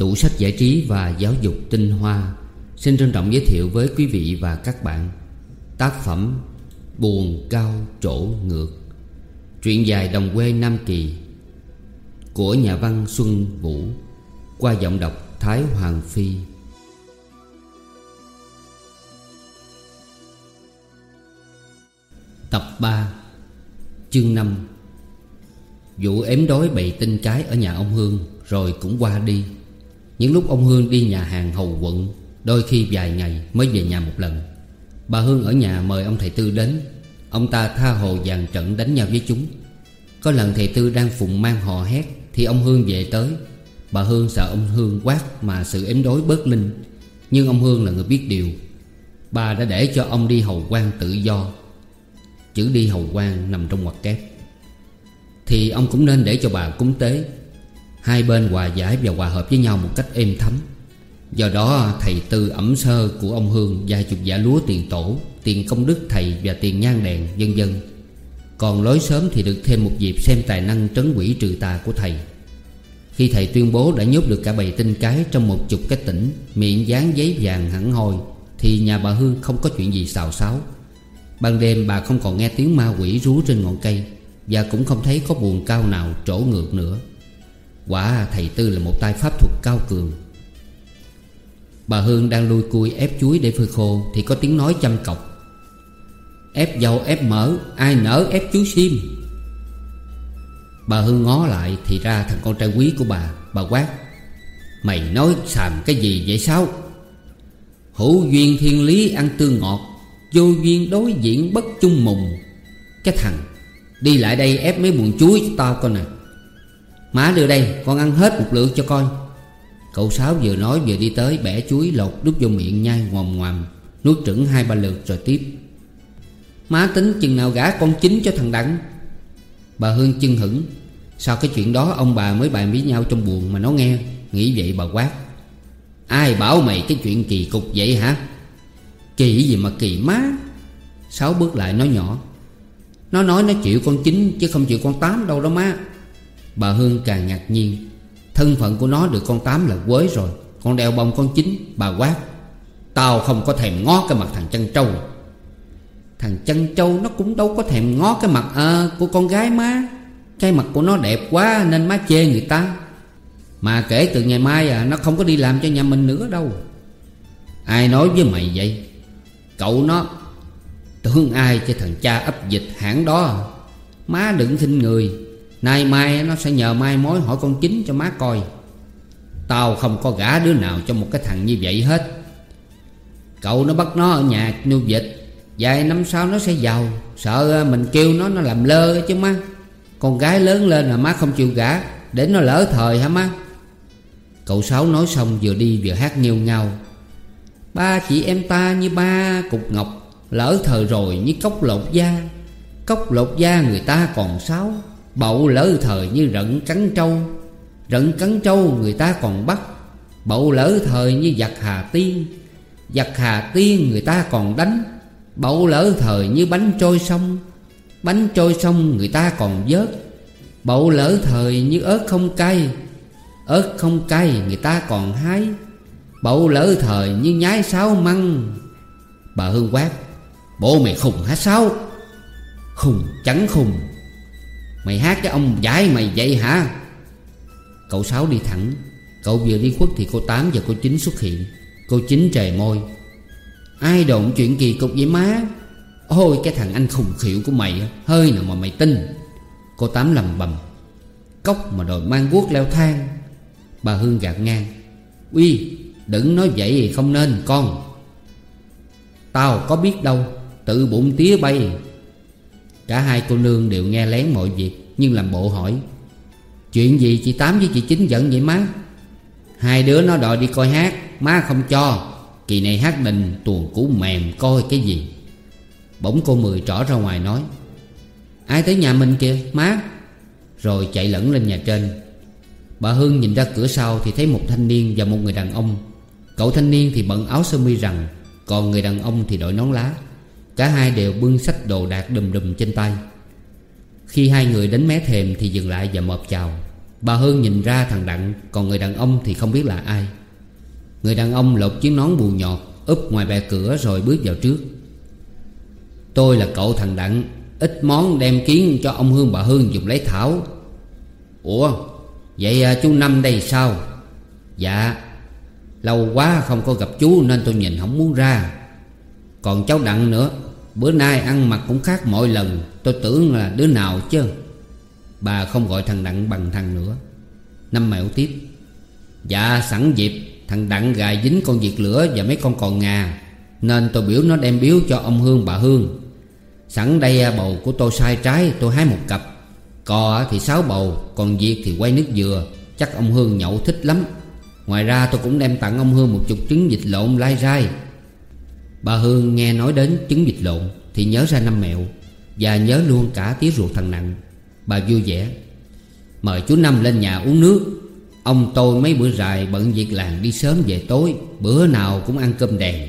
Tủ sách giải trí và giáo dục tinh hoa. Xin trân trọng giới thiệu với quý vị và các bạn Tác phẩm Buồn cao trổ ngược, Truyện dài đồng quê Nam Kỳ Của nhà văn Xuân Vũ, Qua giọng đọc Thái Hoàng Phi. Tập 3 Chương 5 Vụ ếm đói bày tinh cái ở nhà ông Hương, Rồi cũng qua đi. Những lúc ông Hương đi nhà hàng hầu quận, Đôi khi vài ngày mới về nhà một lần. Bà Hương ở nhà mời ông thầy Tư đến. Ông ta tha hồ dàn trận đánh nhau với chúng. Có lần thầy Tư đang phụng mang hò hét Thì ông Hương về tới. Bà Hương sợ ông Hương quát Mà sự ếm đối bớt linh. Nhưng ông Hương là người biết điều. Bà đã để cho ông đi hầu quan tự do. Chữ đi hầu quan nằm trong ngoặc kép. Thì ông cũng nên để cho bà cúng tế. Hai bên hòa giải và hòa hợp với nhau một cách êm thấm. Do đó, thầy tư ẩm sơ của ông Hương Vài chục giả lúa tiền tổ, Tiền công đức thầy và tiền nhang đèn, vân dân Còn lối sớm thì được thêm một dịp xem tài năng trấn quỷ trừ tà của thầy. Khi thầy tuyên bố đã nhốt được cả bầy tinh cái Trong một chục cái tỉnh, Miệng dán giấy vàng hẳn hồi Thì nhà bà Hương không có chuyện gì xào xáo. Ban đêm bà không còn nghe tiếng ma quỷ rú trên ngọn cây Và cũng không thấy có buồn cao nào trổ ngược nữa. Quả thầy Tư là một tay pháp thuật cao cường. Bà Hương đang lui cui ép chuối để phơi khô Thì có tiếng nói chăm cọc. Ép dầu, ép mỡ, Ai nỡ ép chuối xiêm? Bà Hương ngó lại Thì ra thằng con trai quý của bà Bà quát, Mày nói xàm cái gì vậy sao Hữu duyên thiên lý ăn tương ngọt, Vô duyên đối diện bất chung mùng. Cái thằng, Đi lại đây ép mấy buồn chuối cho tao coi nè à. Má đưa đây, con ăn hết một lượt cho coi. Cậu Sáu vừa nói vừa đi tới bẻ chuối lột đút vô miệng nhai ngòm ngòm. Nuốt trứng hai ba lượt rồi tiếp. Má tính chừng nào gả con chính cho thằng Đặng. Bà Hương chưng hững Sao cái chuyện đó ông bà mới bàn với nhau trong buồn mà nó nghe, Nghĩ vậy bà quát. Ai bảo mày cái chuyện kỳ cục vậy hả? Kỳ gì mà kỳ má? Sáu bước lại nói nhỏ. Nó nói nó chịu con chính chứ không chịu con tám đâu đó má. Bà Hương càng ngạc nhiên. Thân phận của nó được con tám là quế rồi Con đeo bông con chín Bà quát. Tao không có thèm ngó cái mặt thằng chân trâu. Thằng chân trâu nó cũng đâu có thèm ngó cái mặt à, của con gái má. Cái mặt của nó đẹp quá nên má chê người ta. Mà kể từ ngày mai à Nó không có đi làm cho nhà mình nữa đâu. Ai nói với mày vậy? Cậu nó Tưởng ai cho thằng cha ấp dịch hãng đó. Má đừng khinh người. Nay mai nó sẽ nhờ mai mối hỏi con chính cho má coi. Tao không có gả đứa nào cho một cái thằng như vậy hết. Cậu nó bắt nó ở nhà nuôi vịt. Vài năm sau nó sẽ giàu. Sợ à, mình kêu nó nó làm lơ chứ má. Con gái lớn lên là má không chịu gả, Để nó lỡ thời hả má? Cậu Sáu nói xong vừa đi vừa hát nghêu ngao. Ba chị em ta như ba cục ngọc, Lỡ thời rồi như cốc lột da. Cốc lột da người ta còn sáu Bậu lỡ thời như rận cắn trâu, Rận cắn trâu người ta còn bắt. Bậu lỡ thời như giặc hà tiên, Giặc hà tiên người ta còn đánh. Bậu lỡ thời như bánh trôi sông, Bánh trôi sông người ta còn vớt. Bậu lỡ thời như ớt không cay, Ớt không cay người ta còn hái. Bậu lỡ thời như nhái sáo măng. Bà Hương quát, bố mày khùng hả sao? Khùng, chẳng khùng. Mày hát cái ông giải mày vậy hả? Cậu Sáu đi thẳng. Cậu vừa đi khuất thì cô Tám và cô Chính xuất hiện. Cô Chính trề môi. Ai đồn chuyện kỳ cục vậy má? Ôi, cái thằng anh khùng khịu của mày Hơi nào mà mày tin. Cô Tám lầm bầm. Cốc mà đòi mang guốc leo thang. Bà Hương gạt ngang. Uy, đừng nói vậy không nên, con. Tao có biết đâu, Tự bụng tía bay. Cả hai cô nương đều nghe lén mọi việc, Nhưng làm bộ hỏi, Chuyện gì chị Tám với chị Chính giận vậy má? Hai đứa nó đòi đi coi hát, Má không cho. Kỳ này hát đình tuồng cũ mềm coi cái gì? Bỗng cô Mười trỏ ra ngoài nói, Ai tới nhà mình kìa, má? Rồi chạy lẫn lên nhà trên. Bà Hương nhìn ra cửa sau Thì thấy một thanh niên và một người đàn ông. Cậu thanh niên thì bận áo sơ mi rằng, Còn người đàn ông thì đội nón lá. Cả hai đều bưng sách đồ đạc đùm đùm trên tay. Khi hai người đến mé thềm thì dừng lại và mộp chào. Bà Hương nhìn ra thằng Đặng Còn người đàn ông thì không biết là ai. Người đàn ông lột chiếc nón bù nhọt Úp ngoài bè cửa rồi bước vào trước. Tôi là cậu thằng Đặng Ít món đem kiến cho ông Hương bà Hương dùng lấy thảo. Ủa Vậy à, chú Năm đây sao? Dạ Lâu quá không có gặp chú nên tôi nhìn không muốn ra. Còn cháu Đặng nữa Bữa nay ăn mặc cũng khác mọi lần. Tôi tưởng là đứa nào chứ? Bà không gọi thằng Đặng bằng thằng nữa. Năm mẹo tiếp. Dạ sẵn dịp. Thằng Đặng gài dính con diệt lửa và mấy con còn ngà. Nên tôi biểu nó đem biếu cho ông Hương, bà Hương. Sẵn đây à, bầu của tôi sai trái, tôi hái một cặp. Cò thì sáu bầu, Còn diệt thì quay nước dừa. Chắc ông Hương nhậu thích lắm. Ngoài ra tôi cũng đem tặng ông Hương một chục trứng vịt lộn lai rai. Bà Hương nghe nói đến trứng vịt lộn Thì nhớ ra năm mẹo Và nhớ luôn cả tía ruột thằng Nặng. Bà vui vẻ. Mời chú Năm lên nhà uống nước. Ông tôi mấy bữa dài bận việc làng đi sớm về tối, Bữa nào cũng ăn cơm đèn.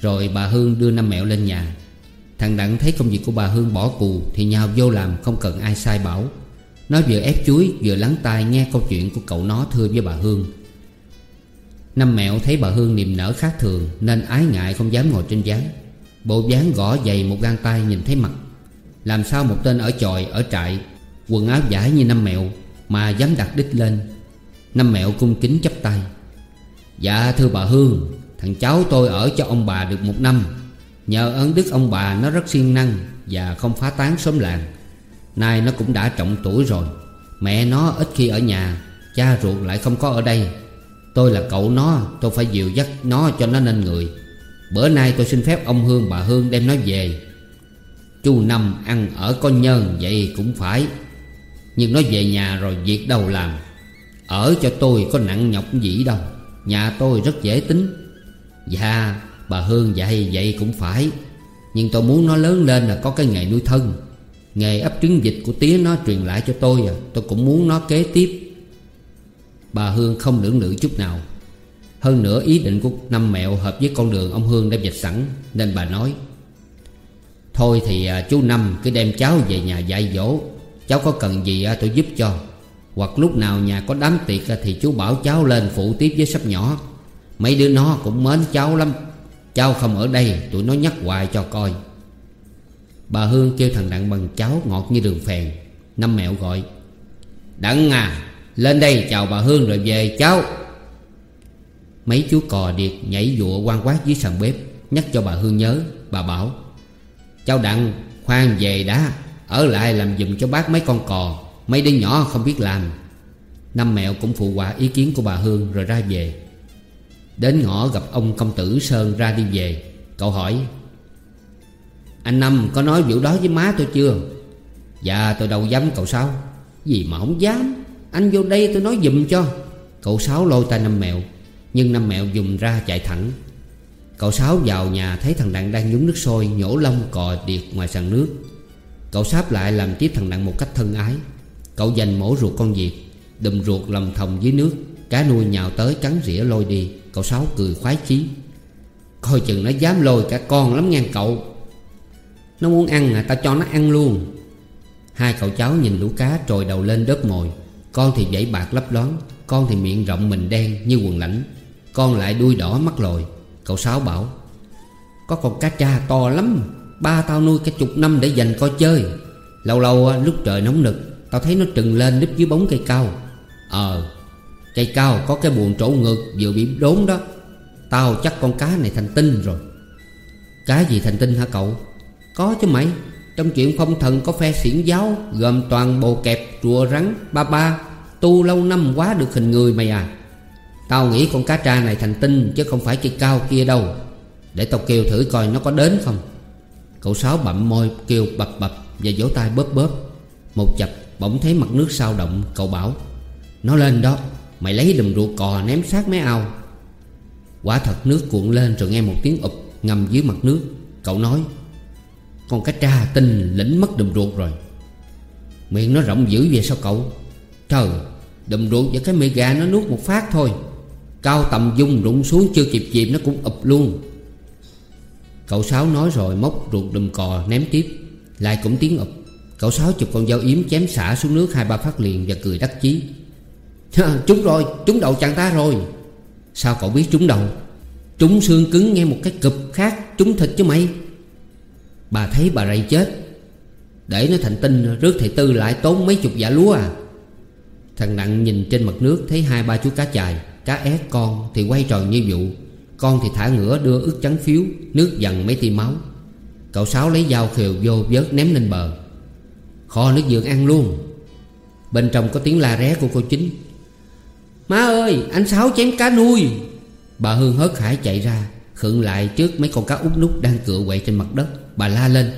Rồi bà Hương đưa năm mẹo lên nhà. Thằng Đặng thấy công việc của bà Hương bỏ cù Thì nhào vô làm không cần ai sai bảo. Nó vừa ép chuối vừa lắng tai nghe câu chuyện của cậu nó thưa với bà Hương. Năm mẹo thấy bà Hương niềm nở khác thường, Nên ái ngại không dám ngồi trên gián. Bộ dáng gõ dày một gang tay nhìn thấy mặt. Làm sao một tên ở chòi, ở trại, Quần áo giải như năm mẹo Mà dám đặt đích lên? Năm mẹo cung kính chấp tay. Dạ thưa bà Hương, Thằng cháu tôi ở cho ông bà được một năm. Nhờ ơn đức ông bà nó rất siêng năng Và không phá tán xóm làng. Nay nó cũng đã trọng tuổi rồi. Mẹ nó ít khi ở nhà, Cha ruột lại không có ở đây. Tôi là cậu nó, Tôi phải dìu dắt nó cho nó nên người. Bữa nay tôi xin phép ông Hương, bà Hương đem nó về. Chú Năm ăn ở con nhân vậy cũng phải. Nhưng nó về nhà rồi việc đâu làm. Ở cho tôi có nặng nhọc gì đâu. Nhà tôi rất dễ tính. Dạ Bà Hương dạy vậy cũng phải. Nhưng tôi muốn nó lớn lên là có cái nghề nuôi thân. Nghề ấp trứng dịch của tía nó truyền lại cho tôi à. Tôi cũng muốn nó kế tiếp. Bà Hương không lưỡng lự chút nào. Hơn nữa ý định của năm mẹo hợp với con đường ông Hương đã dịch sẵn, Nên bà nói, Thôi thì à, chú Năm cứ đem cháu về nhà dạy dỗ. Cháu có cần gì à, tôi giúp cho. Hoặc lúc nào nhà có đám tiệc à, thì chú bảo cháu lên phụ tiếp với sắp nhỏ. Mấy đứa nó cũng mến cháu lắm. Cháu không ở đây, tụi nó nhắc hoài cho coi. Bà Hương kêu thằng Đặng bằng cháu ngọt như đường phèn. Năm mẹo gọi, Đặng à lên đây chào bà Hương rồi về, cháu. Mấy chú cò điệt nhảy dụa quan quát dưới sàn bếp, Nhắc cho bà Hương nhớ. Bà bảo, Cháu Đặng, khoan về đã, Ở lại làm giùm cho bác mấy con cò, Mấy đứa nhỏ không biết làm. Năm mẹo cũng phụ họa ý kiến của bà Hương rồi ra về. Đến ngõ gặp ông công tử Sơn ra đi về, Cậu hỏi, Anh Năm có nói vụ đó với má tôi chưa? Dạ tôi đâu dám cậu sao? Gì mà không dám. Anh vô đây tôi nói dùm cho. Cậu Sáu lôi tay Năm Mẹo, Nhưng Năm Mẹo dùng ra chạy thẳng. Cậu Sáu vào nhà thấy thằng Đặng đang nhúng nước sôi, Nhổ lông cò điệt ngoài sàn nước. Cậu sáp lại làm tiếp thằng Đặng một cách thân ái. Cậu dành mổ ruột con diệt Đùm ruột lầm thòng dưới nước. Cá nuôi nhào tới cắn rỉa lôi đi, Cậu Sáu cười khoái chí. Coi chừng nó dám lôi cả con lắm ngang cậu. Nó muốn ăn à tao cho nó ăn luôn. Hai cậu cháu nhìn lũ cá trồi đầu lên đớp mồi. Con thì vẫy bạc lấp lón, Con thì miệng rộng mình đen như quần lãnh, Con lại đuôi đỏ mắt lồi. Cậu Sáu bảo, Có con cá cha to lắm, Ba tao nuôi cả chục năm để dành coi chơi. Lâu lâu lúc trời nóng nực, Tao thấy nó trừng lên núp dưới bóng cây cao. Ờ Cây cao có cái buồn trổ ngược vừa bị đốn đó. Tao chắc con cá này thành tinh rồi. Cá gì thành tinh hả cậu? Có chứ mày. Trong chuyện phong thần có phe xiển giáo Gồm toàn bồ kẹp, rùa rắn, ba ba Tu lâu năm quá được hình người mày à. Tao nghĩ con cá tra này thành tinh Chứ không phải cây cao kia đâu. Để tao kêu thử coi nó có đến không. Cậu Sáu bậm môi kêu bập bập Và vỗ tay bóp bóp. Một chập bỗng thấy mặt nước sao động Cậu bảo Nó lên đó Mày lấy đùm ruột cò ném sát mé ao. Quả thật nước cuộn lên rồi nghe một tiếng ụp ngầm dưới mặt nước. Cậu nói con cá tra tinh lĩnh mất đùm ruột rồi. Miệng nó rộng dữ vậy sao cậu? Trời Đùm ruột và cái mì gà nó nuốt một phát thôi. Cao tầm dung rụng xuống chưa kịp chìm nó cũng ụp luôn. Cậu Sáu nói rồi móc ruột đùm cò ném tiếp. Lại cũng tiếng ụp. Cậu Sáu chụp con dao yếm chém xả xuống nước hai ba phát liền Và cười đắc chí. Trúng rồi, trúng đầu chàng ta rồi. Sao cậu biết trúng đầu? Trúng xương cứng nghe một cái cụp khác Trúng thịt chứ mày? Bà thấy bà rầy chết. Để nó thành tinh, rước thầy Tư lại tốn mấy chục giả lúa à. Thằng Nặng nhìn trên mặt nước, Thấy hai ba chú cá chài, Cá ép con thì quay tròn như vụ. Con thì thả ngửa đưa ức trắng phiếu, Nước dằn mấy tia máu. Cậu Sáu lấy dao khều vô vớt ném lên bờ. Kho nước dưỡng ăn luôn. Bên trong có tiếng la ré của cô chính. Má ơi, anh Sáu chém cá nuôi. Bà Hương hớt hải chạy ra, Khựng lại trước mấy con cá út nút Đang cựa quậy trên mặt đất. Bà la lên.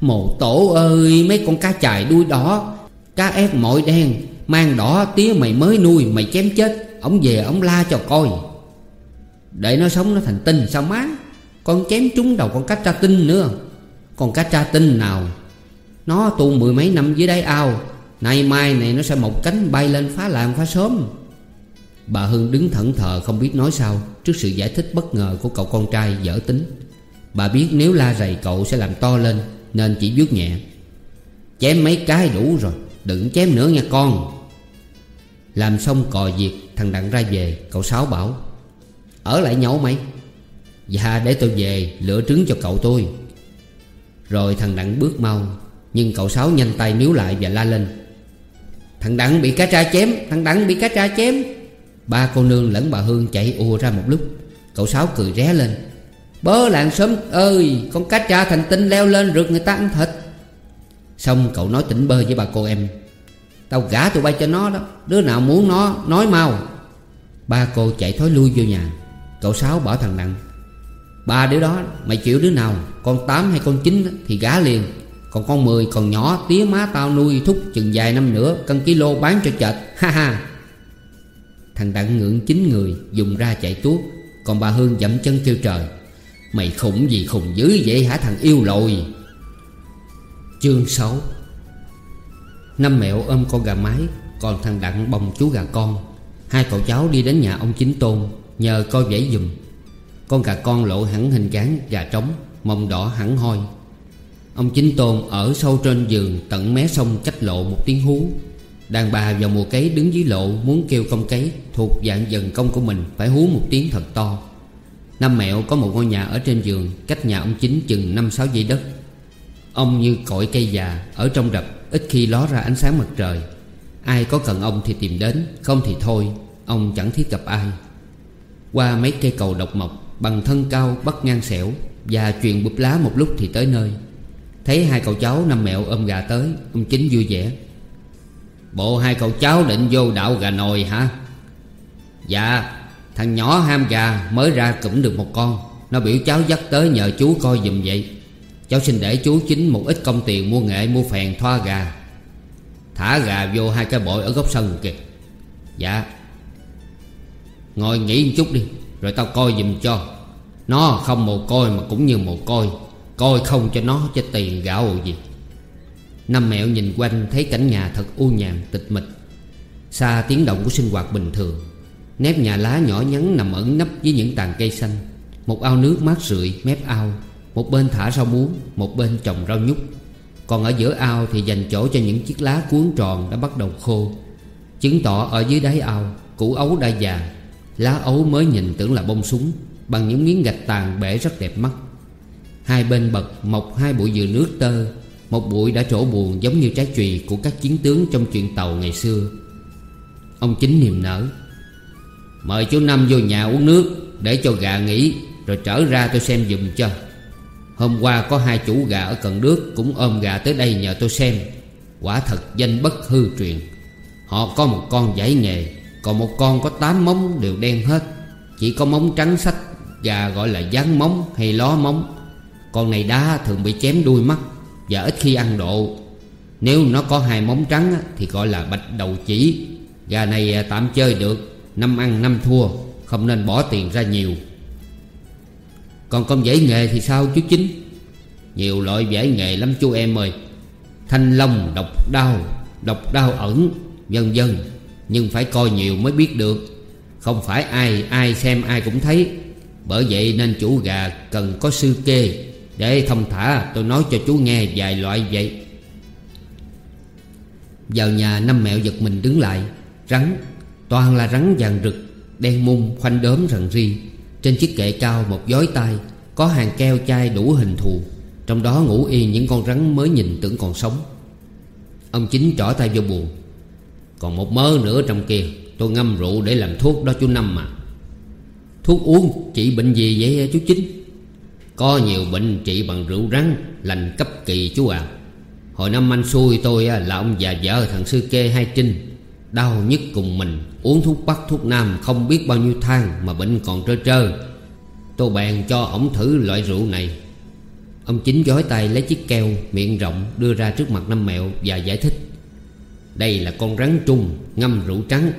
Mồ tổ ơi, mấy con cá chài đuôi đỏ Cá ép mội đen, Mang đỏ tía mày mới nuôi, Mày chém chết. Ông về, ông la cho coi. Để nó sống nó thành tinh sao má? Con chém trúng đầu con cá tra tinh nữa. Con cá tra tinh nào? Nó tu mười mấy năm dưới đáy ao. Nay mai này nó sẽ một cánh bay lên phá làng phá sớm Bà Hương đứng thẫn thờ không biết nói sao Trước sự giải thích bất ngờ của cậu con trai dở tính. Bà biết nếu la rầy cậu sẽ làm to lên, Nên chỉ vuốt nhẹ. Chém mấy cái đủ rồi, Đừng chém nữa nha con. Làm xong cò việc, Thằng Đặng ra về, Cậu Sáu bảo, Ở lại nhậu mày. Dạ để tôi về, lựa trứng cho cậu tôi. Rồi thằng Đặng bước mau, Nhưng cậu Sáu nhanh tay níu lại và la lên, Thằng Đặng bị cá tra chém, Thằng Đặng bị cá tra chém. Ba cô nương lẫn bà Hương chạy ùa ra một lúc, Cậu Sáu cười ré lên Bớ làng sớm, ơi, Con cá cha thành tinh leo lên rượt người ta ăn thịt. Xong cậu nói tỉnh bơ với bà cô em, Tao gả tụi bay cho nó đó, Đứa nào muốn nó, nói mau. Ba cô chạy thối lui vô nhà. Cậu Sáu bảo thằng Đặng, Ba đứa đó, mày chịu đứa nào, Con tám hay con chín thì gả liền. Còn con mười, còn nhỏ, Tía má tao nuôi thúc chừng vài năm nữa, Cân kilo bán cho chợt Ha ha. Thằng Đặng ngưỡng chín người, Dùng ra chạy tuốt. Còn bà Hương dậm chân kêu trời Mày khủng gì khùng dữ vậy hả thằng yêu lồi? Chương 6 Năm mẹo ôm con gà mái, Còn thằng Đặng bồng chú gà con. Hai cậu cháu đi đến nhà ông Chính Tôn, Nhờ coi vẫy dùm Con gà con lộ hẳn hình dáng gà trống, Mông đỏ hẳn hoi. Ông Chính Tôn ở sâu trên giường Tận mé sông cách lộ một tiếng hú. Đàn bà vào mùa cấy đứng dưới lộ Muốn kêu công cấy Thuộc dạng dần công của mình Phải hú một tiếng thật to. Năm mẹo có một ngôi nhà ở trên giường, Cách nhà ông chính chừng năm sáu dây đất. Ông như cội cây già, Ở trong rập, ít khi ló ra ánh sáng mặt trời. Ai có cần ông thì tìm đến, Không thì thôi, Ông chẳng thiết gặp ai. Qua mấy cây cầu độc mộc, Bằng thân cao bắt ngang xẻo, Và truyền bụp lá một lúc thì tới nơi. Thấy hai cậu cháu năm mẹo ôm gà tới, Ông chính vui vẻ. Bộ hai cậu cháu định vô đạo gà nồi hả? Dạ. Thằng nhỏ ham gà mới ra cũng được một con. Nó biểu cháu dắt tới nhờ chú coi dùm vậy. Cháu xin để chú chính một ít công tiền mua nghệ, mua phèn, thoa gà. Thả gà vô hai cái bội ở góc sân kìa. Dạ. Ngồi nghỉ một chút đi, Rồi tao coi dùm cho. Nó không mồ côi mà cũng như mồ côi. Coi không cho nó cho tiền gạo gì. Năm mẹo nhìn quanh thấy cảnh nhà thật u nhàn tịch mịch. Xa tiếng động của sinh hoạt bình thường. Nếp nhà lá nhỏ nhắn nằm ẩn nấp với những tàn cây xanh. Một ao nước mát rượi mép ao. Một bên thả rau muống, Một bên trồng rau nhúc. Còn ở giữa ao thì dành chỗ cho những chiếc lá cuốn tròn đã bắt đầu khô. Chứng tỏ ở dưới đáy ao, Củ ấu đã già. Lá ấu mới nhìn tưởng là bông súng, Bằng những miếng gạch tàn bể rất đẹp mắt. Hai bên bậc mọc hai bụi dừa nước tơ, Một bụi đã trổ buồn giống như trái chùy Của các chiến tướng trong chuyện tàu ngày xưa. Ông chính niềm nở. Mời chú Năm vô nhà uống nước Để cho gà nghỉ, Rồi trở ra tôi xem dùm cho. Hôm qua có hai chủ gà ở Cần Đước Cũng ôm gà tới đây nhờ tôi xem. Quả thật danh bất hư truyền. Họ có một con giải nghề, Còn một con có tám móng đều đen hết. Chỉ có móng trắng sách Gà gọi là dán móng hay ló móng. Con này đá thường bị chém đuôi mắt Và ít khi ăn độ. Nếu nó có hai móng trắng Thì gọi là bạch đầu chỉ. Gà này à, tạm chơi được. Năm ăn, năm thua, Không nên bỏ tiền ra nhiều. Còn công giải nghề thì sao, chú Chính? Nhiều loại giải nghề lắm, chú em ơi. Thanh long, độc đau Độc đau ẩn, Vân vân. Nhưng phải coi nhiều mới biết được. Không phải ai ai xem, ai cũng thấy. Bởi vậy nên chủ gà cần có sư kê Để thông thả. Tôi nói cho chú nghe vài loại vậy. Vào nhà, năm mẹo giật mình đứng lại, Rắn Toàn là rắn vàng rực, Đen mung khoanh đốm rần ri. Trên chiếc kệ cao một giói tay, Có hàng keo chai đủ hình thù. Trong đó ngủ yên những con rắn mới nhìn tưởng còn sống. Ông chính trỏ tay vô buồn. Còn một mớ nữa trong kia, Tôi ngâm rượu để làm thuốc đó chú Năm mà. Thuốc uống trị bệnh gì vậy, chú Chính? Có nhiều bệnh trị bằng rượu rắn, Lành cấp kỳ chú à. Hồi năm anh xui tôi là ông già vợ thằng sư kê hai trinh. Đau nhức cùng mình, Uống thuốc bắc, thuốc nam, không biết bao nhiêu thang Mà bệnh còn trơ trơ. Tôi bèn cho ổng thử loại rượu này. Ông chính gói tay lấy chiếc keo Miệng rộng đưa ra trước mặt năm mẹo Và giải thích. Đây là con rắn trung ngâm rượu trắng.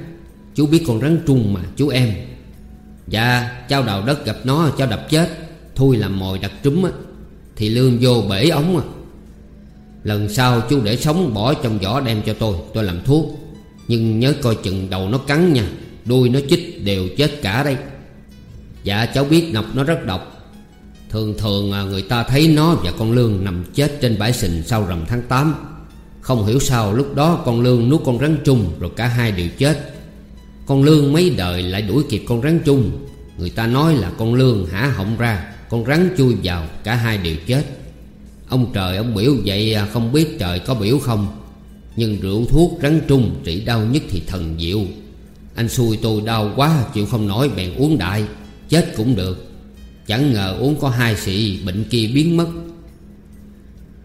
Chú biết con rắn trung mà, chú em. Dạ cháu đào đất gặp nó cháu đập chết. Thui làm mồi đặt trúng á, Thì lương vô bể ống à. Lần sau chú để sống bỏ trong vỏ đem cho tôi Tôi làm thuốc. Nhưng nhớ coi chừng đầu nó cắn nha, Đuôi nó chích đều chết cả đây. Dạ cháu biết nọc nó rất độc. Thường thường à, người ta thấy nó và con Lương nằm chết trên bãi sình sau rằm tháng 8 Không hiểu sao lúc đó con Lương nuốt con rắn trung rồi cả hai đều chết. Con Lương mấy đời lại đuổi kịp con rắn trung Người ta nói là con Lương hả họng ra, Con rắn chui vào, cả hai đều chết. Ông trời, ông biểu vậy à, không biết trời có biểu không? Nhưng rượu thuốc rắn trung, trị đau nhất thì thần diệu. Anh xui tôi đau quá, chịu không nổi, bèn uống đại, Chết cũng được. Chẳng ngờ uống có hai xị, bệnh kia biến mất.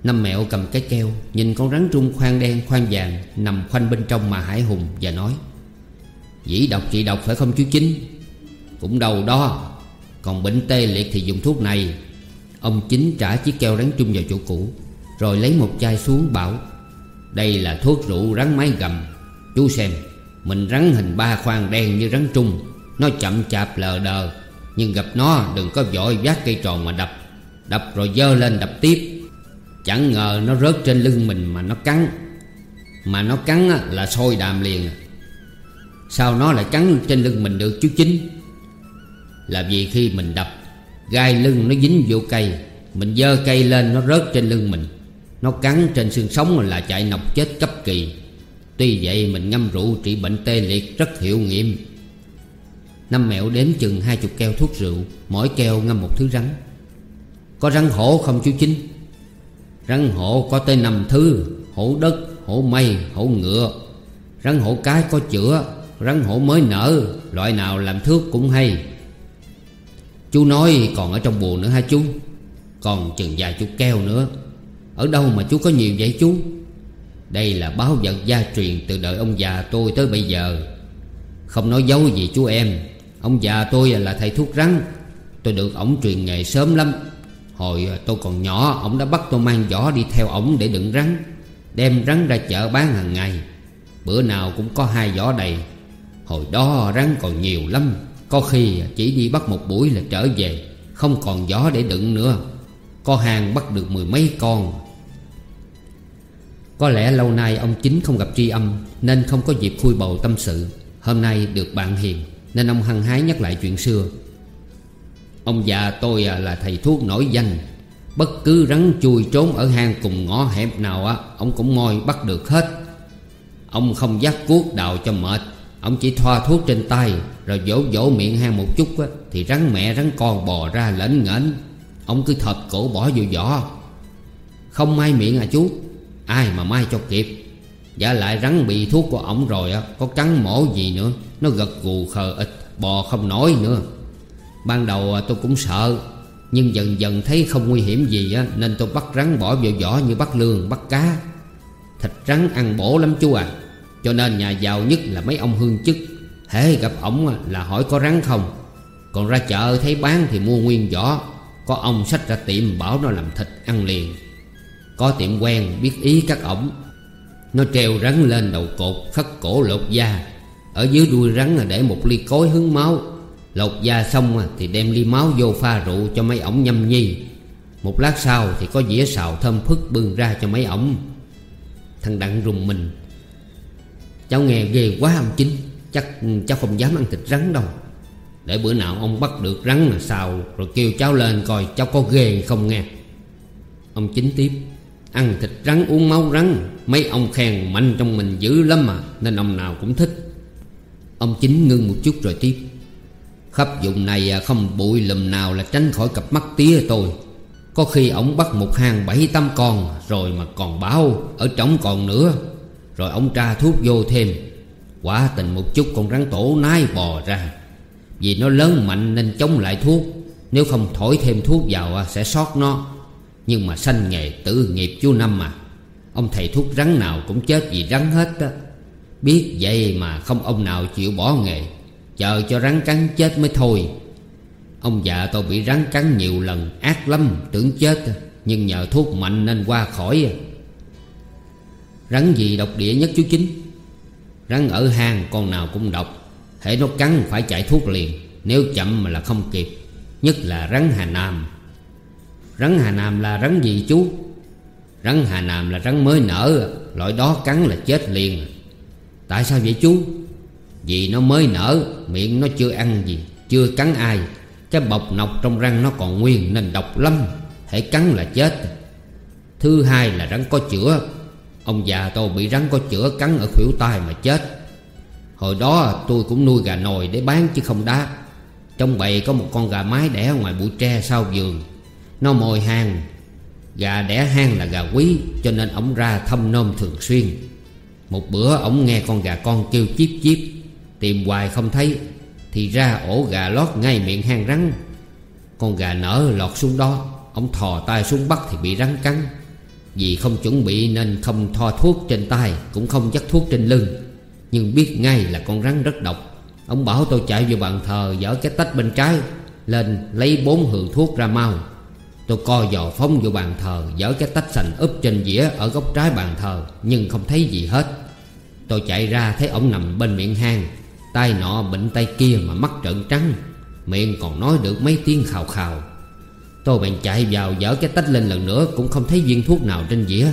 Năm mẹo cầm cái keo, Nhìn con rắn trung khoan đen, khoan vàng, Nằm khoanh bên trong mà hải hùng và nói, Dĩ độc, trị độc phải không chú Chính? Cũng đầu đó, Còn bệnh tê liệt thì dùng thuốc này. Ông Chính trả chiếc keo rắn trung vào chỗ cũ, Rồi lấy một chai xuống bảo đây là thuốc rượu rắn mái gầm. Chú xem, Mình rắn hình ba khoang đen như rắn trung. Nó chậm chạp lờ đờ, Nhưng gặp nó, đừng có vội vác cây tròn mà đập. Đập rồi dơ lên đập tiếp. Chẳng ngờ nó rớt trên lưng mình mà nó cắn. Mà nó cắn là sôi đàm liền. Sao nó lại cắn trên lưng mình được chú Chính? Là vì khi mình đập, Gai lưng nó dính vô cây. Mình dơ cây lên, nó rớt trên lưng mình. Nó cắn trên xương sống là chạy nọc chết cấp kỳ. Tuy vậy mình ngâm rượu trị bệnh tê liệt rất hiệu nghiệm. Năm mẹo đến chừng hai chục keo thuốc rượu Mỗi keo ngâm một thứ rắn. Có rắn hổ không chú Chính? Rắn hổ có tới năm thứ Hổ đất, hổ mây, hổ ngựa. Rắn hổ cái có chữa Rắn hổ mới nở Loại nào làm thước cũng hay. Chú nói còn ở trong buồn nữa hả chú? Còn chừng vài chút keo nữa. Ở đâu mà chú có nhiều vậy chú Đây là báo vật gia truyền Từ đời ông già tôi tới bây giờ. Không nói dấu gì chú em. Ông già tôi là thầy thuốc rắn. Tôi được ổng truyền nghề sớm lắm. Hồi tôi còn nhỏ, Ổng đã bắt tôi mang giỏ đi theo ổng để đựng rắn, Đem rắn ra chợ bán hàng ngày. Bữa nào cũng có hai giỏ đầy. Hồi đó rắn còn nhiều lắm. Có khi chỉ đi bắt một buổi là trở về, Không còn giỏ để đựng nữa. Có hàng bắt được mười mấy con. Có lẽ lâu nay ông chính không gặp tri âm Nên không có dịp khui bầu tâm sự. Hôm nay được bạn hiền Nên ông hăng hái nhắc lại chuyện xưa. Ông già tôi à, là thầy thuốc nổi danh. Bất cứ rắn chui trốn ở hang cùng ngõ hẹp nào á Ông cũng moi bắt được hết. Ông không dắt cuốc đào cho mệt Ông chỉ thoa thuốc trên tay Rồi vỗ vỗ miệng hang một chút á, Thì rắn mẹ rắn con bò ra lệnh ngẩn. Ông cứ thọt cổ bỏ vô vỏ Không mai miệng à chú. Ai mà mai cho kịp. Giả lại rắn bị thuốc của ổng rồi á, Có cắn mổ gì nữa, Nó gật gù khờ ịch, Bò không nổi nữa. Ban đầu à, tôi cũng sợ, Nhưng dần dần thấy không nguy hiểm gì á, Nên tôi bắt rắn bỏ vô vỏ như bắt lương bắt cá. Thịt rắn ăn bổ lắm chú à. Cho nên nhà giàu nhất là mấy ông hương chức. Hễ gặp ổng là hỏi có rắn không. Còn ra chợ thấy bán thì mua nguyên vỏ có ông sách ra tiệm bảo nó làm thịt ăn liền. Có tiệm quen biết ý các ổng. Nó treo rắn lên đầu cột khất cổ lột da. Ở dưới đuôi rắn là để một ly cối hứng máu. Lột da xong à, thì đem ly máu vô pha rượu cho mấy ổng nhâm nhi. Một lát sau thì có dĩa xào thơm phức bưng ra cho mấy ổng. Thằng Đặng rùng mình. Cháu nghe ghê quá ông chính, Chắc cháu không dám ăn thịt rắn đâu. Để bữa nào ông bắt được rắn là sao, Rồi kêu cháu lên coi cháu có ghê không nghe. Ông chính tiếp, Ăn thịt rắn, uống máu rắn, Mấy ông khen mạnh trong mình dữ lắm mà, Nên ông nào cũng thích. Ông chính ngưng một chút rồi tiếp, Khắp vùng này à, không bụi lùm nào là tránh khỏi cặp mắt tía tôi. Có khi ổng bắt một hàng bảy tám con, Rồi mà còn báo Ở trống còn nữa. Rồi ông tra thuốc vô thêm. Quả tình một chút con rắn tổ nái bò ra. Vì nó lớn mạnh nên chống lại thuốc. Nếu không thổi thêm thuốc vào à, sẽ sót nó. Nhưng mà sanh nghề tự nghiệp chú Năm mà. Ông thầy thuốc rắn nào cũng chết vì rắn hết đó Biết vậy mà không ông nào chịu bỏ nghề. Chờ cho rắn cắn chết mới thôi. Ông già tôi bị rắn cắn nhiều lần, Ác lắm, tưởng chết Nhưng nhờ thuốc mạnh nên qua khỏi Rắn gì độc địa nhất chú Chính? Rắn ở hang, con nào cũng độc. Hễ nó cắn phải chạy thuốc liền, Nếu chậm mà là không kịp, Nhất là rắn Hà Nam. Rắn Hà Nam là rắn gì chú? Rắn Hà Nam là rắn mới nở, Loại đó cắn là chết liền. Tại sao vậy chú? Vì nó mới nở, Miệng nó chưa ăn gì, Chưa cắn ai. Cái bọc nọc trong răng nó còn nguyên Nên độc lắm Hãy cắn là chết. Thứ hai là rắn có chữa. Ông già tôi bị rắn có chữa cắn ở khuỷu tay mà chết. Hồi đó tôi cũng nuôi gà nồi để bán chứ không đá. Trong bầy có một con gà mái đẻ ngoài bụi tre sau vườn. Nó mồi hang Gà đẻ hang là gà quý, Cho nên ổng ra thăm nôm thường xuyên. Một bữa ổng nghe con gà con kêu chiếp chiếp Tìm hoài không thấy, Thì ra ổ gà lót ngay miệng hang rắn. Con gà nở lọt xuống đó Ông thò tay xuống bắt thì bị rắn cắn. Vì không chuẩn bị nên không thoa thuốc trên tay, Cũng không dắt thuốc trên lưng. Nhưng biết ngay là con rắn rất độc. Ông bảo tôi chạy vào bàn thờ Dở cái tách bên trái, Lên lấy bốn hường thuốc ra mau. Tôi co giò phóng vô bàn thờ, Dở cái tách sành úp trên dĩa Ở góc trái bàn thờ, Nhưng không thấy gì hết. Tôi chạy ra thấy ông nằm bên miệng hang tay nọ bệnh tay kia mà mắt trợn trắng, Miệng còn nói được mấy tiếng khào khào. Tôi bèn chạy vào dở cái tách lên lần nữa, Cũng không thấy viên thuốc nào trên dĩa.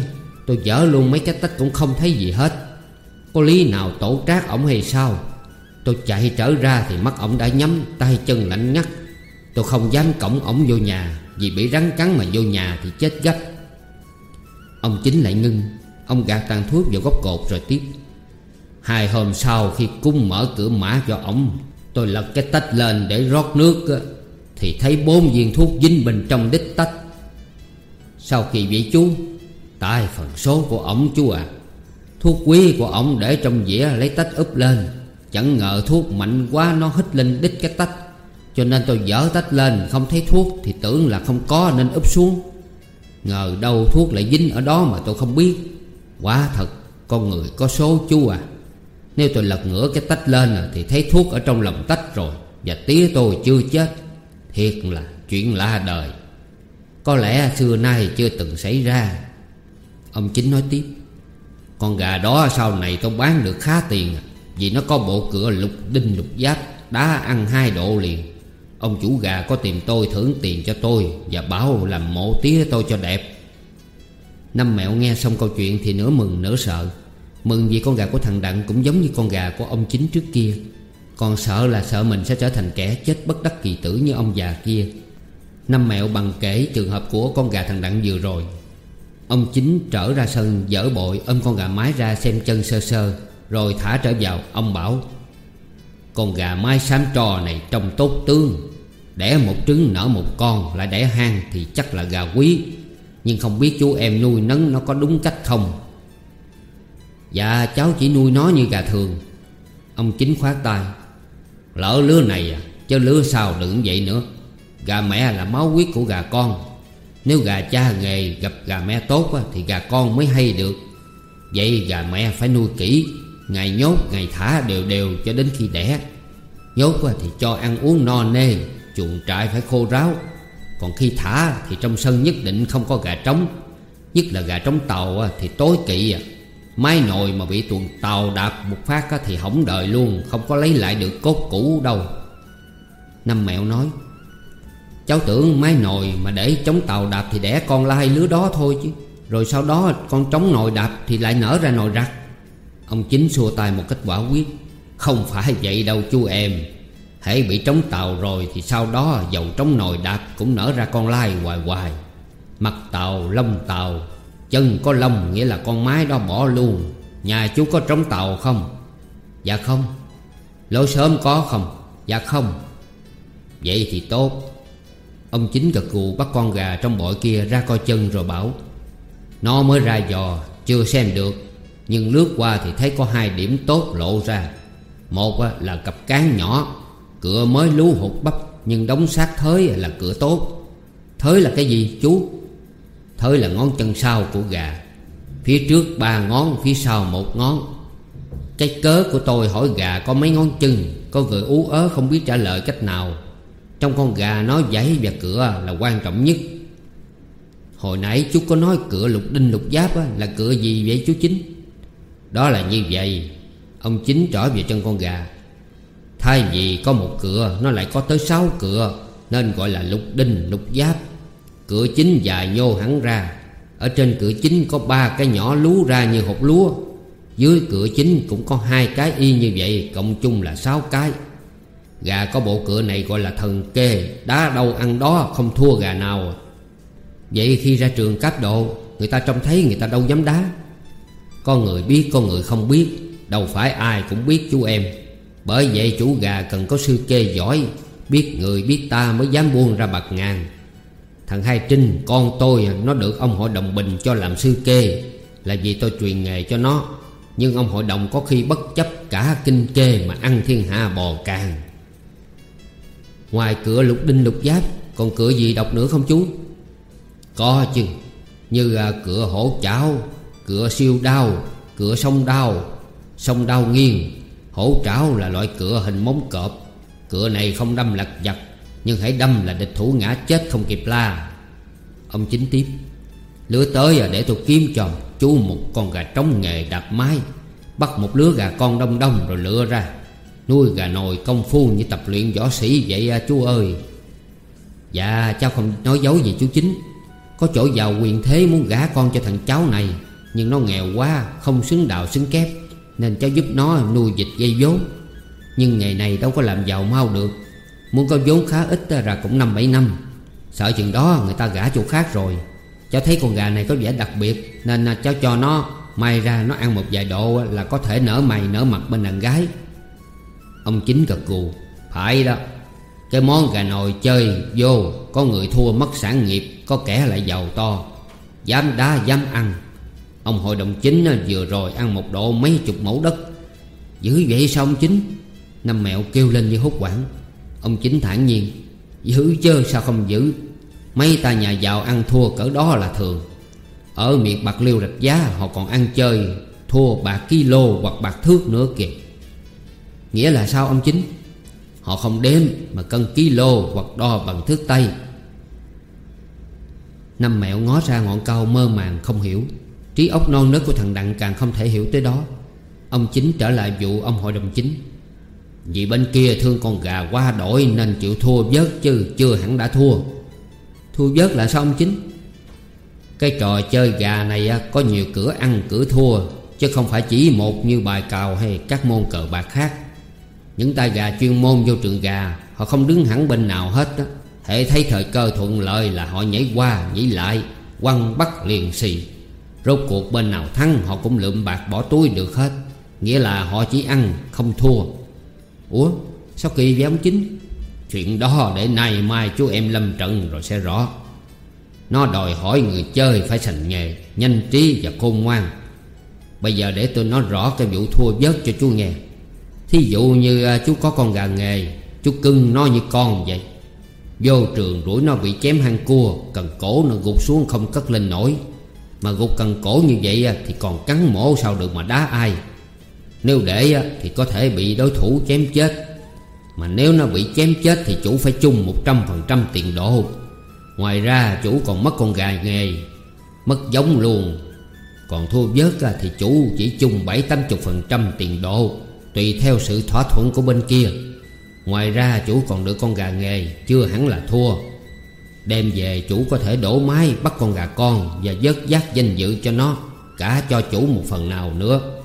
Tôi dở luôn mấy cái tách cũng không thấy gì hết. Có lý nào tổ trác ổng hay sao? Tôi chạy trở ra thì mắt ổng đã nhắm, Tay chân lạnh ngắt. Tôi không dám cổng ổng vô nhà, Vì bị rắn cắn mà vô nhà thì chết gấp. Ông chính lại ngưng, Ông gạt tàn thuốc vào góc cột rồi tiếp. Hai hôm sau khi cung mở cửa mã cho ổng, Tôi lật cái tách lên để rót nước Thì thấy bốn viên thuốc dính bên trong đít tách. Sau khi vậy chú, Tại phần số của ổng chú à Thuốc quý của ông để trong dĩa lấy tách úp lên. Chẳng ngờ thuốc mạnh quá nó hít lên đít cái tách. Cho nên tôi dở tách lên không thấy thuốc Thì tưởng là không có nên úp xuống. Ngờ đâu thuốc lại dính ở đó mà tôi không biết. Quá thật con người có số chú à. Nếu tôi lật ngửa cái tách lên à, Thì thấy thuốc ở trong lòng tách rồi Và tía tôi chưa chết. Thiệt là chuyện lạ đời. Có lẽ xưa nay chưa từng xảy ra. Ông chính nói tiếp. Con gà đó sau này tôi bán được khá tiền, Vì nó có bộ cửa lục đinh lục giáp Đá ăn hai độ liền. Ông chủ gà có tìm tôi thưởng tiền cho tôi Và bảo làm mộ tía tôi cho đẹp. Năm mẹo nghe xong câu chuyện thì nửa mừng nửa sợ. Mừng vì con gà của thằng Đặng cũng giống như con gà của ông chính trước kia. Còn sợ là sợ mình sẽ trở thành kẻ chết bất đắc kỳ tử như ông già kia. Năm mẹo bằng kể trường hợp của con gà thằng Đặng vừa rồi. Ông chính trở ra sân, dở bội, ôm con gà mái ra xem chân sơ sơ, Rồi thả trở vào. Ông bảo, Con gà mái xám trò này trông tốt tương Đẻ một trứng nở một con lại đẻ hang thì chắc là gà quý. Nhưng không biết chú em nuôi nấng nó có đúng cách không? Dạ cháu chỉ nuôi nó như gà thường. Ông chính khoát tay, Lỡ lứa này à Chứ lứa sau đừng vậy nữa. Gà mẹ là máu huyết của gà con. Nếu gà cha nghề gặp gà mẹ tốt á, Thì gà con mới hay được. Vậy gà mẹ phải nuôi kỹ Ngày nhốt ngày thả đều đều cho đến khi đẻ. Nhốt á, thì cho ăn uống no nê Chuồng trại phải khô ráo. Còn khi thả thì trong sân nhất định không có gà trống. Nhất là gà trống tàu á, thì tối kỵ à. Mái nồi mà bị tuần tàu đạp một phát á, thì hỏng đời luôn Không có lấy lại được cốt cũ đâu. Năm mẹo nói Cháu tưởng mái nồi mà để chống tàu đạp thì đẻ con lai lứa đó thôi chứ. Rồi sau đó con trống nồi đạp thì lại nở ra nồi rặt. Ông chính xua tay một cách quả quyết. Không phải vậy đâu chú em. Hãy bị trống tàu rồi thì sau đó dầu trống nồi đạp cũng nở ra con lai hoài hoài. Mặt tàu, lông tàu Chân có lông nghĩa là con mái đó bỏ luôn. Nhà chú có trống tàu không? Dạ không. Lối sớm có không? Dạ không. Vậy thì tốt. Ông chính gật gù bắt con gà trong bội kia ra coi chân rồi bảo, Nó mới ra dò, Chưa xem được, Nhưng lướt qua thì thấy có hai điểm tốt lộ ra. Một là cặp cán nhỏ, Cửa mới lú hụt bắp, Nhưng đóng sát thới là cửa tốt. Thới là cái gì, chú? Thới là ngón chân sau của gà, Phía trước ba ngón, Phía sau một ngón. Cái cớ của tôi hỏi gà có mấy ngón chân, Có người ú ớ không biết trả lời cách nào. Trong con gà nói giấy và cửa là quan trọng nhất. Hồi nãy chú có nói cửa lục đinh lục giáp là cửa gì vậy chú Chính? Đó là như vậy, Ông Chính trở về chân con gà. Thay vì có một cửa, Nó lại có tới sáu cửa, Nên gọi là lục đinh lục giáp. Cửa chính dài nhô hẳn ra. Ở trên cửa chính có ba cái nhỏ lú ra như hột lúa. Dưới cửa chính cũng có hai cái y như vậy, Cộng chung là sáu cái. Gà có bộ cửa này gọi là thần kê, Đá đâu ăn đó, không thua gà nào. Vậy khi ra trường cấp độ Người ta trông thấy người ta đâu dám đá. Có người biết, có người không biết, Đâu phải ai cũng biết chú em. Bởi vậy chủ gà cần có sư kê giỏi, Biết người, biết ta mới dám buông ra bạc ngàn. Thằng Hai Trinh, con tôi, Nó được ông hội đồng bình cho làm sư kê, Là vì tôi truyền nghề cho nó. Nhưng ông hội đồng có khi bất chấp cả kinh kê Mà ăn thiên hạ bò càng. Ngoài cửa lục đinh lục giáp Còn cửa gì đọc nữa không chú? Có chứ Như à, cửa hổ chảo Cửa siêu đao Cửa sông đao Sông đao nghiêng. Hổ trảo là loại cửa hình móng cọp. Cửa này không đâm lặt giặt Nhưng hãy đâm là địch thủ ngã chết không kịp la. Ông chính tiếp Lứa tới à để tôi kiếm cho Chú một con gà trống nghề đạp mái Bắt một lứa gà con đông đông rồi lựa ra. Nuôi gà nồi công phu như tập luyện võ sĩ vậy à, chú ơi. Dạ cháu không nói dối gì chú chính. Có chỗ giàu quyền thế muốn gả con cho thằng cháu này Nhưng nó nghèo quá Không xứng đạo xứng kép Nên cháu giúp nó nuôi dịch gây vốn. Nhưng ngày này đâu có làm giàu mau được. Muốn có vốn khá ít ra cũng năm bảy năm. Sợ chừng đó người ta gả chỗ khác rồi. Cháu thấy con gà này có vẻ đặc biệt Nên à, cháu cho nó May ra nó ăn một vài độ là có thể nở mày nở mặt bên đàn gái. Ông chính gật gù, Phải đó. Cái món gà nồi chơi vô, Có người thua mất sản nghiệp, Có kẻ lại giàu to. Dám đá, dám ăn. Ông hội đồng chính ờ, vừa rồi ăn một độ mấy chục mẫu đất. Dữ vậy sao ông chính? Năm mẹo kêu lên như hốt quảng Ông chính thản nhiên Giữ chứ sao không giữ Mấy ta nhà giàu ăn thua cỡ đó là thường. Ở miệt bạc liêu rạch giá, Họ còn ăn chơi, Thua bạc kilo hoặc bạc thước nữa kìa. Nghĩa là sao ông chính? Họ không đếm mà cân kilo hoặc đo bằng thước tay. Năm mẹo ngó ra ngọn cao mơ màng không hiểu. Trí óc non nớt của thằng Đặng càng không thể hiểu tới đó. Ông chính trở lại vụ ông hội đồng chính. Vì bên kia thương con gà qua đổi Nên chịu thua vớt chứ chưa hẳn đã thua. Thua vớt là sao ông chính? Cái trò chơi gà này có nhiều cửa ăn cửa thua, Chứ không phải chỉ một như bài cào hay các môn cờ bạc khác. Những tay gà chuyên môn vô trường gà, Họ không đứng hẳn bên nào hết đó. Hệ thấy thời cơ thuận lợi là họ nhảy qua, nhảy lại, Quăng bắt liền xì. Rốt cuộc bên nào thắng, họ cũng lượm bạc bỏ túi được hết. Nghĩa là họ chỉ ăn, không thua. Ủa, sao kỳ vậy ông chính? Chuyện đó để nay mai chú em lâm trận rồi sẽ rõ. Nó đòi hỏi người chơi phải sành nghề, Nhanh trí và khôn ngoan. Bây giờ để tôi nói rõ cái vụ thua vớt cho chú nghe. Thí dụ như à, chú có con gà nghề, Chú cưng nó như con vậy. Vô trường đuổi nó bị chém hang cua, Cần cổ nó gục xuống không cất lên nổi. Mà gục cần cổ như vậy à, Thì còn cắn mổ sao được mà đá ai. Nếu để à, thì có thể bị đối thủ chém chết. Mà nếu nó bị chém chết Thì chủ phải chung 100% tiền độ Ngoài ra, chủ còn mất con gà nghề, Mất giống luôn. Còn thua vớt thì chủ chỉ chung 7-80% tiền độ Tùy theo sự thỏa thuận của bên kia. Ngoài ra, chủ còn được con gà nghề, Chưa hẳn là thua. Đem về, chủ có thể đổ mái bắt con gà con Và dớt dắt danh dự cho nó, Cả cho chủ một phần nào nữa.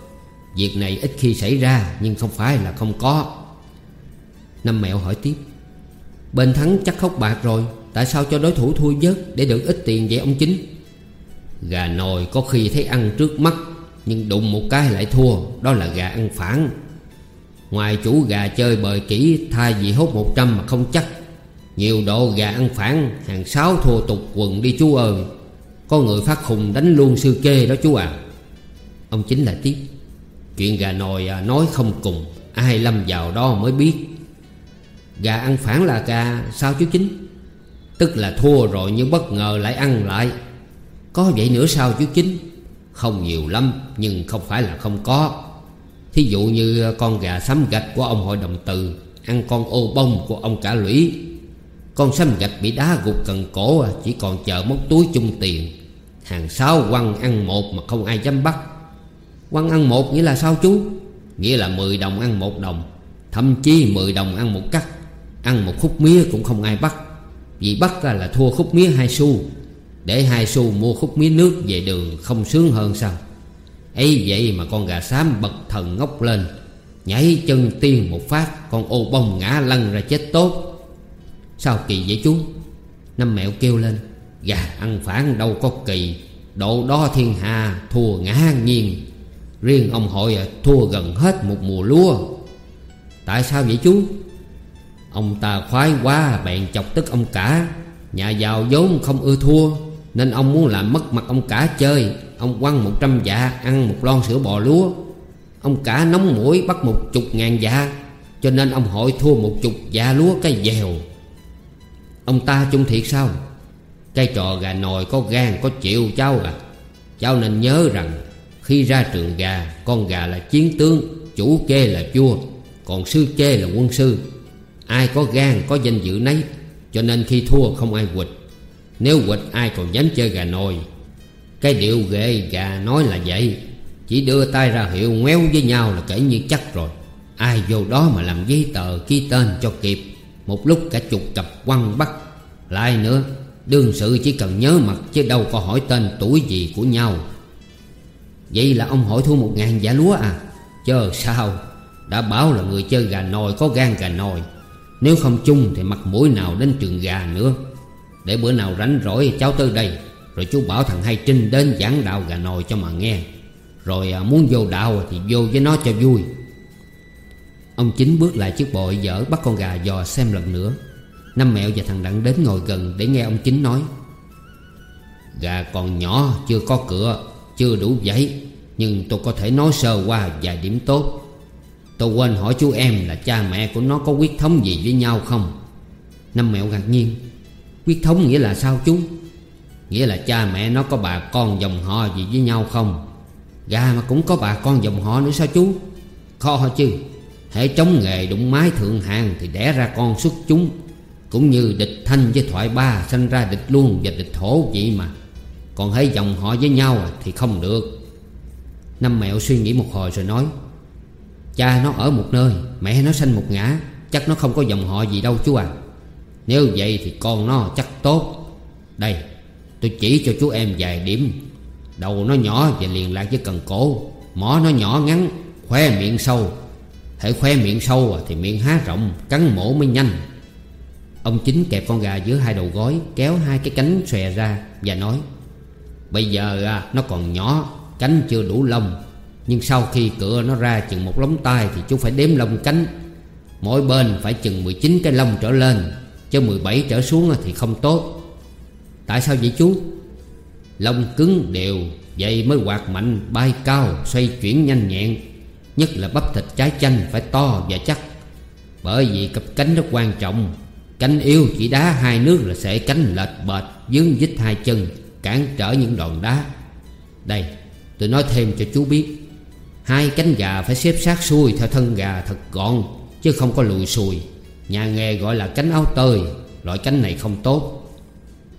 Việc này ít khi xảy ra, Nhưng không phải là không có. Năm mẹo hỏi tiếp, Bên thắng chắc khóc bạc rồi, Tại sao cho đối thủ thua dớt Để được ít tiền vậy ông chính? Gà nồi có khi thấy ăn trước mắt, Nhưng đụng một cái lại thua, Đó là gà ăn phản. Ngoài chủ gà chơi bời kỹ Thay vì hốt 100 mà không chắc. Nhiều độ gà ăn phản Hàng sáu thua tục quần đi chú ơi. Có người phát khùng đánh luôn sư kê đó chú à. Ông chính lại tiếp. Chuyện gà nồi à, nói không cùng Ai lâm vào đó mới biết. Gà ăn phản là gà sao chú chính? Tức là thua rồi nhưng bất ngờ lại ăn lại. Có vậy nữa sao chú chính? Không nhiều lắm nhưng không phải là không có. Thí dụ như con gà sắm gạch của ông hội đồng từ, Ăn con ô bông của ông cả lũy. Con sắm gạch bị đá gục cần cổ, Chỉ còn chờ móc túi chung tiền. Hàng sáu quăng ăn một mà không ai dám bắt. Quăng ăn một nghĩa là sao chú? Nghĩa là 10 đồng ăn một đồng, Thậm chí 10 đồng ăn một cắt. Ăn một khúc mía cũng không ai bắt. Vì bắt là thua khúc mía hai xu. Để hai xu mua khúc mía nước về đường không sướng hơn sao? Ấy vậy mà con gà xám bật thần ngốc lên. Nhảy chân tiên một phát, Con ô bông ngã lăn ra chết tốt. Sao kỳ vậy chú? Năm mẹo kêu lên. Gà ăn phản đâu có kỳ. Độ đó thiên hà thua ngã nhiên Riêng ông hội à, thua gần hết một mùa lúa. Tại sao vậy chú? Ông ta khoái quá, bèn chọc tức ông cả. Nhà giàu vốn không ưa thua, Nên ông muốn làm mất mặt ông cả chơi. Ông quăng một trăm dạ ăn một lon sữa bò lúa. Ông cả nóng mũi bắt một chục ngàn dạ Cho nên ông hội thua một chục dạ lúa cái dèo. Ông ta chung thiệt sao? Cây trò gà nồi có gan, có chịu cháu à? Cháu nên nhớ rằng, Khi ra trường gà, Con gà là chiến tướng, Chủ kê là vua, Còn sư kê là quân sư. Ai có gan, có danh dự nấy, Cho nên khi thua không ai quịch Nếu quịch ai còn dám chơi gà nồi? Cái điệu ghệ gà nói là vậy. Chỉ đưa tay ra hiệu ngoéo với nhau là kể như chắc rồi. Ai vô đó mà làm giấy tờ ký tên cho kịp. Một lúc cả chục cặp quăng bắt. Lại nữa, Đương sự chỉ cần nhớ mặt chứ đâu có hỏi tên tuổi gì của nhau. Vậy là ông hỏi thua một ngàn giả lúa à? Chờ sao? Đã bảo là người chơi gà nồi có gan gà nồi. Nếu không chung thì mặt mũi nào đến trường gà nữa. Để bữa nào rảnh rỗi, cháu tới đây. Rồi chú bảo thằng Hai Trinh đến giảng đạo gà nồi cho mà nghe. Rồi à, muốn vô đạo thì vô với nó cho vui. Ông chính bước lại chiếc bội dở bắt con gà dò xem lần nữa. Năm mẹo và thằng Đặng đến ngồi gần để nghe ông chính nói. Gà còn nhỏ chưa có cửa Chưa đủ giấy Nhưng tôi có thể nói sơ qua vài điểm tốt. Tôi quên hỏi chú em là cha mẹ của nó có quyết thống gì với nhau không? Năm mẹo ngạc nhiên. Quyết thống nghĩa là sao chú? Nghĩa là cha mẹ nó có bà con dòng họ gì với nhau không? Gà mà cũng có bà con dòng họ nữa sao chú? Khó chứ. Hễ chống nghề đụng mái thượng hàng Thì đẻ ra con xuất chúng. Cũng như địch thanh với thoại ba Sanh ra địch luôn và địch thổ vậy mà. Còn hãy dòng họ với nhau thì không được. Năm mẹo suy nghĩ một hồi rồi nói, Cha nó ở một nơi, Mẹ nó sanh một ngã, Chắc nó không có dòng họ gì đâu chú à. Nếu vậy thì con nó chắc tốt. Đây tôi chỉ cho chú em vài điểm. Đầu nó nhỏ và liền lạc với cần cổ. Mỏ nó nhỏ ngắn Khoe miệng sâu. Hãy khoe miệng sâu à, thì miệng há rộng Cắn mổ mới nhanh. Ông chính kẹp con gà giữa hai đầu gối Kéo hai cái cánh xòe ra Và nói Bây giờ à, nó còn nhỏ Cánh chưa đủ lông. Nhưng sau khi cựa nó ra chừng một lóng tay Thì chú phải đếm lông cánh. Mỗi bên phải chừng 19 cái lông trở lên Chứ 17 trở xuống à, thì không tốt. Tại sao vậy chú? Lông cứng đều, Vậy mới hoạt mạnh, bay cao, Xoay chuyển nhanh nhẹn. Nhất là bắp thịt trái chanh phải to và chắc. Bởi vì cặp cánh rất quan trọng. Cánh yêu chỉ đá hai nước là sẽ cánh lệch bệt, Dướng dít hai chân, Cản trở những đòn đá. Đây, tôi nói thêm cho chú biết. Hai cánh gà phải xếp sát xuôi theo thân gà thật gọn, Chứ không có lùi xùi Nhà nghề gọi là cánh áo tơi, Loại cánh này không tốt.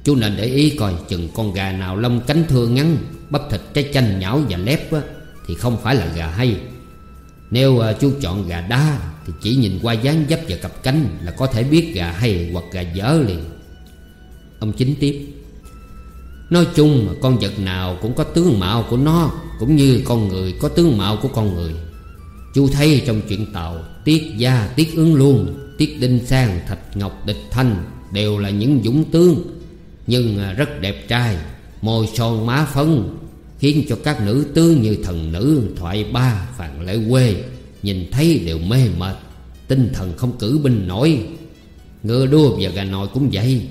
Chú nên để ý coi chừng con gà nào lông cánh thưa ngắn Bắp thịt trái chanh nhão và lép á, Thì không phải là gà hay. Nếu uh, chú chọn gà đá Thì chỉ nhìn qua dáng dấp và cặp cánh Là có thể biết gà hay hoặc gà dở liền. Ông chính tiếp. Nói chung mà con vật nào cũng có tướng mạo của nó Cũng như con người có tướng mạo của con người. Chú thấy trong chuyện tàu Tiết Gia, Tiết Ứng Luôn Tiết Đinh Sang, Thạch Ngọc, Địch Thanh Đều là những dũng tướng nhưng à, rất đẹp trai Môi son má phấn Khiến cho các nữ tướng như thần nữ Thoại ba phạn lễ quê Nhìn thấy đều mê mệt Tinh thần không cử binh nổi. Ngựa đua và gà nội cũng vậy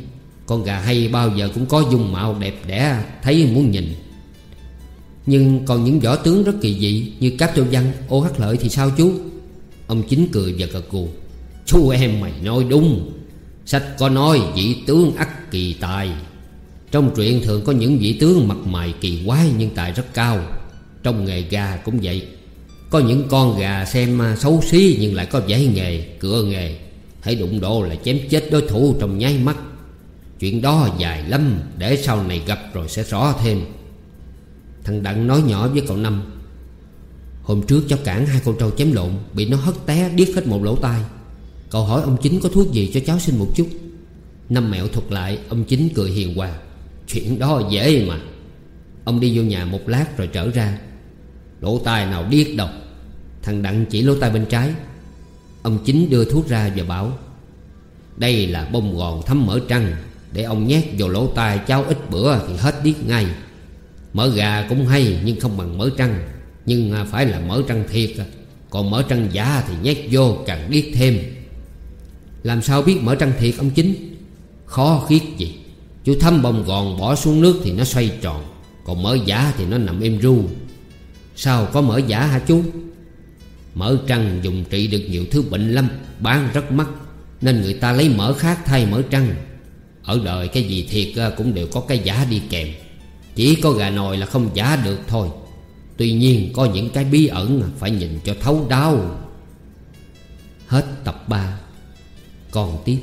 Con gà hay bao giờ cũng có dung mạo đẹp đẽ Thấy muốn nhìn. Nhưng còn những võ tướng rất kỳ dị Như Cáp Châu Văn, ô hắc lợi thì sao chú? Ông chính cười và gật gù. Chú em mày nói đúng Sách có nói vị tướng ắt kỳ tài. Trong truyện thường có những vị tướng mặt mày kỳ quái Nhưng tài rất cao. Trong nghề gà cũng vậy. Có những con gà xem à, xấu xí Nhưng lại có giấy nghề, cửa nghề. Hãy đụng độ là chém chết đối thủ trong nháy mắt. Chuyện đó dài lắm Để sau này gặp rồi sẽ rõ thêm. Thằng Đặng nói nhỏ với cậu Năm Hôm trước cháu cản hai con trâu chém lộn Bị nó hất té điếc hết một lỗ tai. Cậu hỏi ông chính có thuốc gì cho cháu xin một chút. Năm mẹo thuật lại, Ông chính cười hiền hòa. Chuyện đó dễ mà. Ông đi vô nhà một lát rồi trở ra. Lỗ tai nào điếc độc Thằng Đặng chỉ lỗ tai bên trái. Ông chính đưa thuốc ra và bảo, Đây là bông gòn thấm mỡ trăng. Để ông nhét vào lỗ tai cháu ít bữa thì hết điếc ngay. Mỡ gà cũng hay nhưng không bằng mỡ trăng. Nhưng à, phải là mỡ trăng thiệt à. Còn mỡ trăng giả thì nhét vô càng điếc thêm. Làm sao biết mỡ trăng thiệt ông chính? Khó khiết gì. Chú thăm bông gòn bỏ xuống nước thì nó xoay tròn. Còn mỡ giả thì nó nằm im ru. Sao có mỡ giả hả chú? Mỡ trăng dùng trị được nhiều thứ bệnh lắm Bán rất mắc. Nên người ta lấy mỡ khác thay mỡ trăng. Ở đời cái gì thiệt à, cũng đều có cái giả đi kèm. Chỉ có gà nồi là không giả được thôi. Tuy nhiên có những cái bí ẩn Phải nhìn cho thấu đáo. Hết tập 3 còn tiếp.